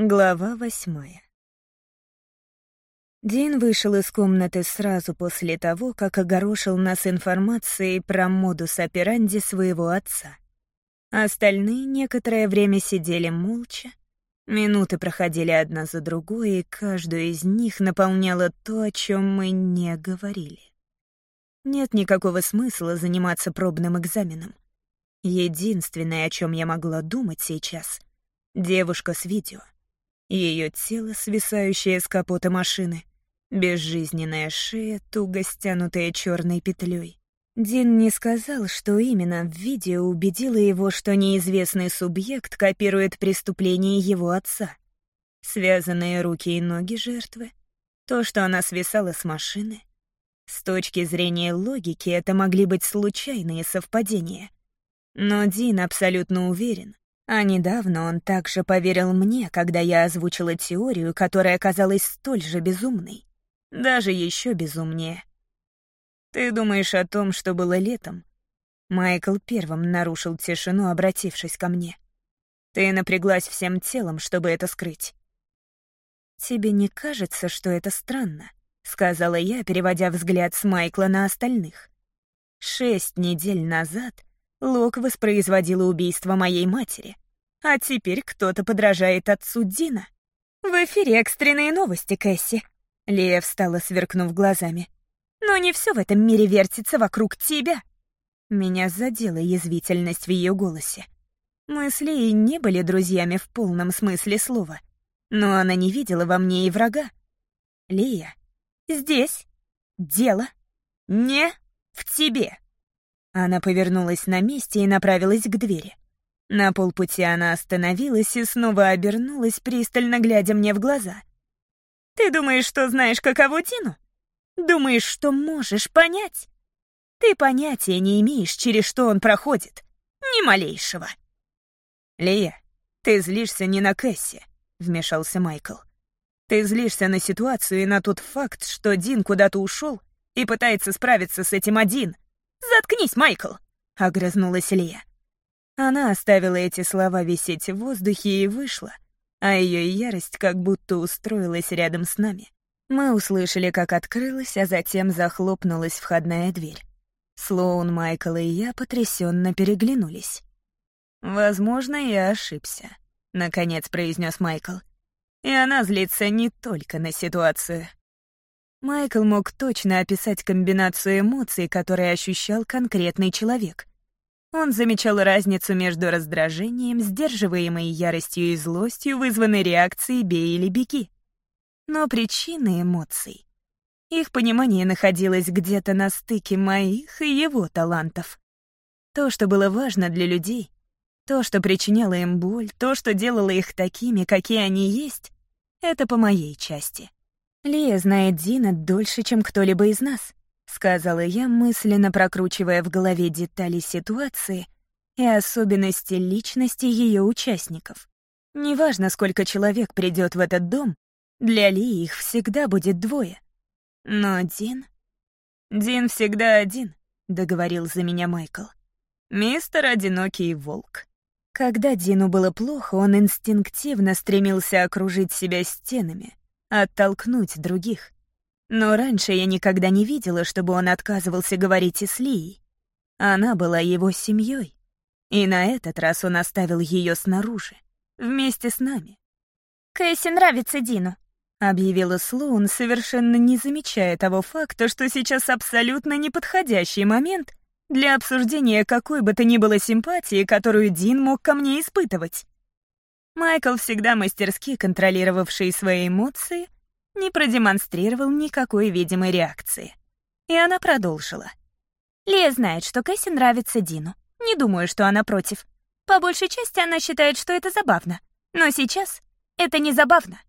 Глава восьмая. Дин вышел из комнаты сразу после того, как огорошил нас информацией про модус операнди своего отца. Остальные некоторое время сидели молча. Минуты проходили одна за другой, и каждую из них наполняло то, о чем мы не говорили. Нет никакого смысла заниматься пробным экзаменом. Единственное, о чем я могла думать сейчас — девушка с видео — ее тело, свисающее с капота машины, безжизненная шея, туго стянутая черной петлей. Дин не сказал, что именно в видео убедило его, что неизвестный субъект копирует преступление его отца. Связанные руки и ноги жертвы, то, что она свисала с машины. С точки зрения логики это могли быть случайные совпадения. Но Дин абсолютно уверен, а недавно он также поверил мне, когда я озвучила теорию, которая оказалась столь же безумной. Даже еще безумнее. «Ты думаешь о том, что было летом?» Майкл первым нарушил тишину, обратившись ко мне. «Ты напряглась всем телом, чтобы это скрыть». «Тебе не кажется, что это странно?» — сказала я, переводя взгляд с Майкла на остальных. «Шесть недель назад Лок воспроизводила убийство моей матери. А теперь кто-то подражает отцу Дина. В эфире экстренные новости, Кэсси. Лея встала, сверкнув глазами. Но не все в этом мире вертится вокруг тебя. Меня задела язвительность в ее голосе. Мы с Леей не были друзьями в полном смысле слова. Но она не видела во мне и врага. Лея, здесь дело не в тебе. Она повернулась на месте и направилась к двери. На полпути она остановилась и снова обернулась, пристально глядя мне в глаза. «Ты думаешь, что знаешь, каково Тину? Думаешь, что можешь понять? Ты понятия не имеешь, через что он проходит. Ни малейшего». «Лия, ты злишься не на Кэсси», — вмешался Майкл. «Ты злишься на ситуацию и на тот факт, что Дин куда-то ушел и пытается справиться с этим один». «Заткнись, Майкл!» — огрызнулась Лия. Она оставила эти слова висеть в воздухе и вышла, а ее ярость как будто устроилась рядом с нами. Мы услышали, как открылась, а затем захлопнулась входная дверь. Слоун, Майкл и я потрясенно переглянулись. «Возможно, я ошибся», — наконец произнес Майкл. «И она злится не только на ситуацию». Майкл мог точно описать комбинацию эмоций, которые ощущал конкретный человек. Он замечал разницу между раздражением, сдерживаемой яростью и злостью, вызванной реакцией «бей или беги». Но причины эмоций... Их понимание находилось где-то на стыке моих и его талантов. То, что было важно для людей, то, что причиняло им боль, то, что делало их такими, какие они есть, это по моей части. Лия знает Дина дольше, чем кто-либо из нас. — сказала я, мысленно прокручивая в голове детали ситуации и особенности личности ее участников. Неважно, сколько человек придет в этот дом, для Ли их всегда будет двое. Но Дин... «Дин всегда один», — договорил за меня Майкл. «Мистер Одинокий Волк». Когда Дину было плохо, он инстинктивно стремился окружить себя стенами, оттолкнуть других. Но раньше я никогда не видела, чтобы он отказывался говорить и с Лией. Она была его семьей. И на этот раз он оставил ее снаружи, вместе с нами. «Кэсси нравится Дину», — объявила Слоун, совершенно не замечая того факта, что сейчас абсолютно неподходящий момент для обсуждения какой бы то ни было симпатии, которую Дин мог ко мне испытывать. Майкл, всегда мастерски контролировавший свои эмоции, не продемонстрировал никакой видимой реакции. И она продолжила. Лия знает, что Кэсси нравится Дину. Не думаю, что она против. По большей части она считает, что это забавно. Но сейчас это не забавно.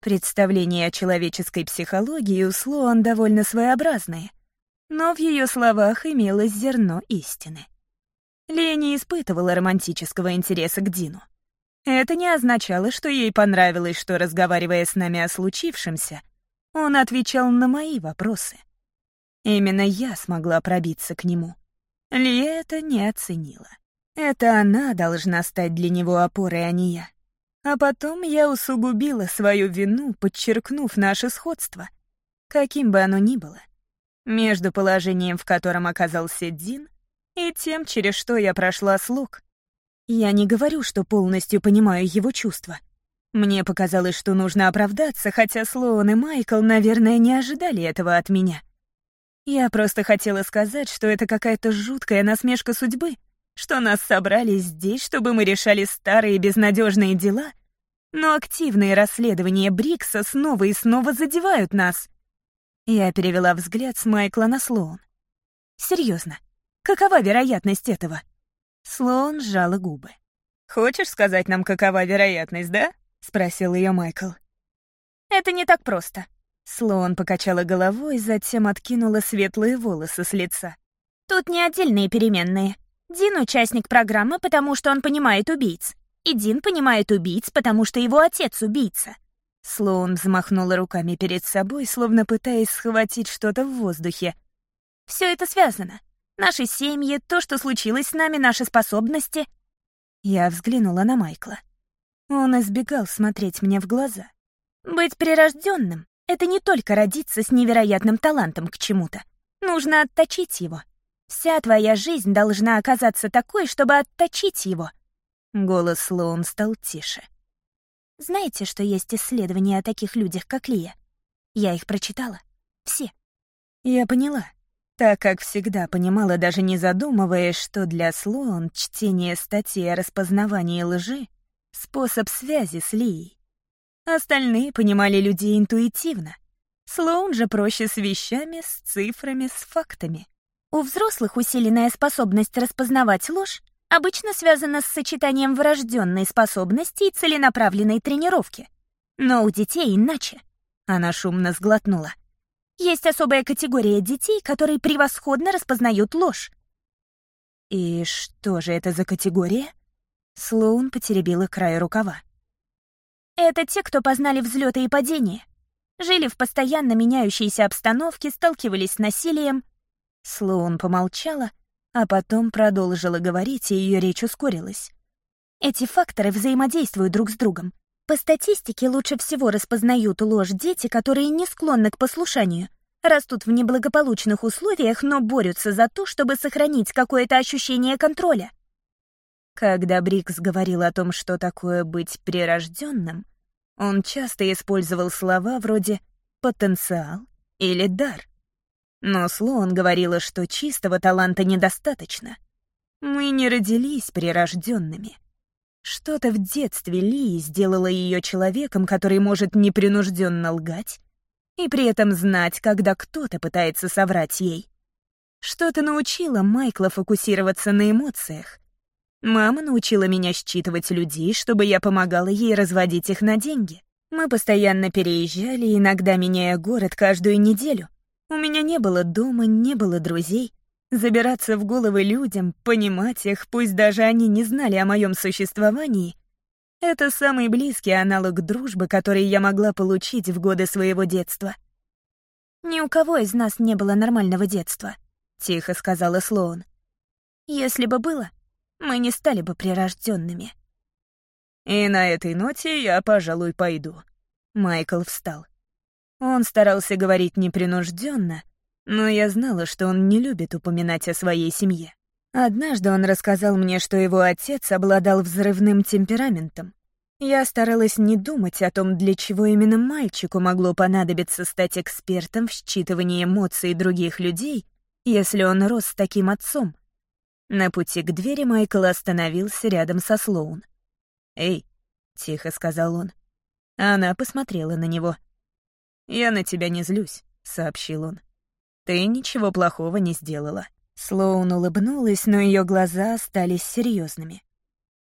Представление о человеческой психологии у Слоан довольно своеобразное, но в ее словах имелось зерно истины. Лия не испытывала романтического интереса к Дину. Это не означало, что ей понравилось, что, разговаривая с нами о случившемся, он отвечал на мои вопросы. Именно я смогла пробиться к нему. Ли это не оценила. Это она должна стать для него опорой, а не я. А потом я усугубила свою вину, подчеркнув наше сходство, каким бы оно ни было, между положением, в котором оказался Дин, и тем, через что я прошла слуг. Я не говорю, что полностью понимаю его чувства. Мне показалось, что нужно оправдаться, хотя Слоун и Майкл, наверное, не ожидали этого от меня. Я просто хотела сказать, что это какая-то жуткая насмешка судьбы — что нас собрали здесь, чтобы мы решали старые безнадежные дела, но активные расследования Брикса снова и снова задевают нас. Я перевела взгляд с Майкла на Слоун. Серьезно, какова вероятность этого? Слоун сжала губы. «Хочешь сказать нам, какова вероятность, да?» — спросил ее Майкл. «Это не так просто». Слоун покачала головой, затем откинула светлые волосы с лица. «Тут не отдельные переменные. Дин — участник программы, потому что он понимает убийц. И Дин понимает убийц, потому что его отец — убийца. Слоун взмахнула руками перед собой, словно пытаясь схватить что-то в воздухе. Все это связано. Наши семьи, то, что случилось с нами, наши способности. Я взглянула на Майкла. Он избегал смотреть мне в глаза. Быть прирожденным — это не только родиться с невероятным талантом к чему-то. Нужно отточить его. Вся твоя жизнь должна оказаться такой, чтобы отточить его». Голос Слоун стал тише. «Знаете, что есть исследования о таких людях, как Лия? Я их прочитала. Все». Я поняла. Так как всегда понимала, даже не задумываясь, что для Слоун чтение статей о распознавании лжи — способ связи с Лией. Остальные понимали людей интуитивно. Слоун же проще с вещами, с цифрами, с фактами. У взрослых усиленная способность распознавать ложь обычно связана с сочетанием врожденной способности и целенаправленной тренировки. Но у детей иначе. Она шумно сглотнула. Есть особая категория детей, которые превосходно распознают ложь. «И что же это за категория?» Слоун потеребила край рукава. «Это те, кто познали взлеты и падения. Жили в постоянно меняющейся обстановке, сталкивались с насилием, Слоун помолчала, а потом продолжила говорить, и ее речь ускорилась. Эти факторы взаимодействуют друг с другом. По статистике лучше всего распознают ложь дети, которые не склонны к послушанию, растут в неблагополучных условиях, но борются за то, чтобы сохранить какое-то ощущение контроля. Когда Брикс говорил о том, что такое быть прирожденным, он часто использовал слова вроде «потенциал» или «дар». Но Слоун говорила, что чистого таланта недостаточно. Мы не родились прирожденными. Что-то в детстве Ли сделало ее человеком, который может непринужденно лгать и при этом знать, когда кто-то пытается соврать ей. Что-то научило Майкла фокусироваться на эмоциях. Мама научила меня считывать людей, чтобы я помогала ей разводить их на деньги. Мы постоянно переезжали, иногда меняя город каждую неделю. У меня не было дома, не было друзей. Забираться в головы людям, понимать их, пусть даже они не знали о моем существовании — это самый близкий аналог дружбы, который я могла получить в годы своего детства. «Ни у кого из нас не было нормального детства», — тихо сказала Слоун. «Если бы было, мы не стали бы прирожденными». «И на этой ноте я, пожалуй, пойду». Майкл встал. Он старался говорить непринужденно, но я знала, что он не любит упоминать о своей семье. Однажды он рассказал мне, что его отец обладал взрывным темпераментом. Я старалась не думать о том, для чего именно мальчику могло понадобиться стать экспертом в считывании эмоций других людей, если он рос с таким отцом. На пути к двери Майкл остановился рядом со Слоун. «Эй», — тихо сказал он. Она посмотрела на него — «Я на тебя не злюсь», — сообщил он. «Ты ничего плохого не сделала». Слоун улыбнулась, но ее глаза остались серьезными.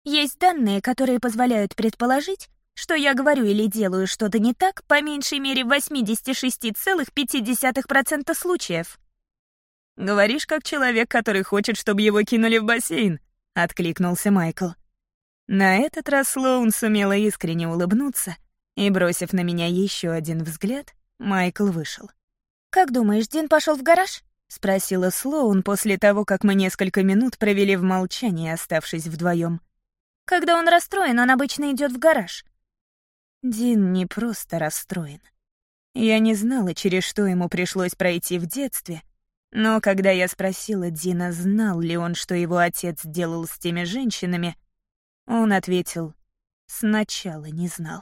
«Есть данные, которые позволяют предположить, что я говорю или делаю что-то не так по меньшей мере в 86,5% случаев». «Говоришь, как человек, который хочет, чтобы его кинули в бассейн», — откликнулся Майкл. На этот раз Слоун сумела искренне улыбнуться, и, бросив на меня еще один взгляд, Майкл вышел. «Как думаешь, Дин пошел в гараж?» — спросила Слоун после того, как мы несколько минут провели в молчании, оставшись вдвоем. Когда он расстроен, он обычно идет в гараж. Дин не просто расстроен. Я не знала, через что ему пришлось пройти в детстве, но когда я спросила Дина, знал ли он, что его отец делал с теми женщинами, он ответил, сначала не знал.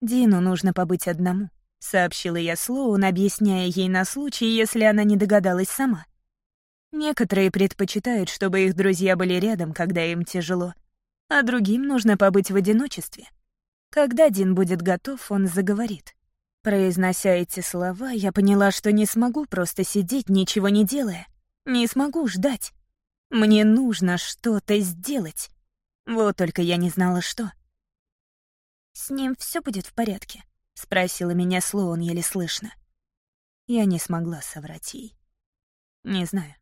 «Дину нужно побыть одному», — сообщила я Слоун, объясняя ей на случай, если она не догадалась сама. Некоторые предпочитают, чтобы их друзья были рядом, когда им тяжело, а другим нужно побыть в одиночестве. Когда Дин будет готов, он заговорит. Произнося эти слова, я поняла, что не смогу просто сидеть, ничего не делая. Не смогу ждать. Мне нужно что-то сделать. Вот только я не знала, что. «С ним все будет в порядке?» — спросила меня Слоун еле слышно. Я не смогла соврать ей. Не знаю.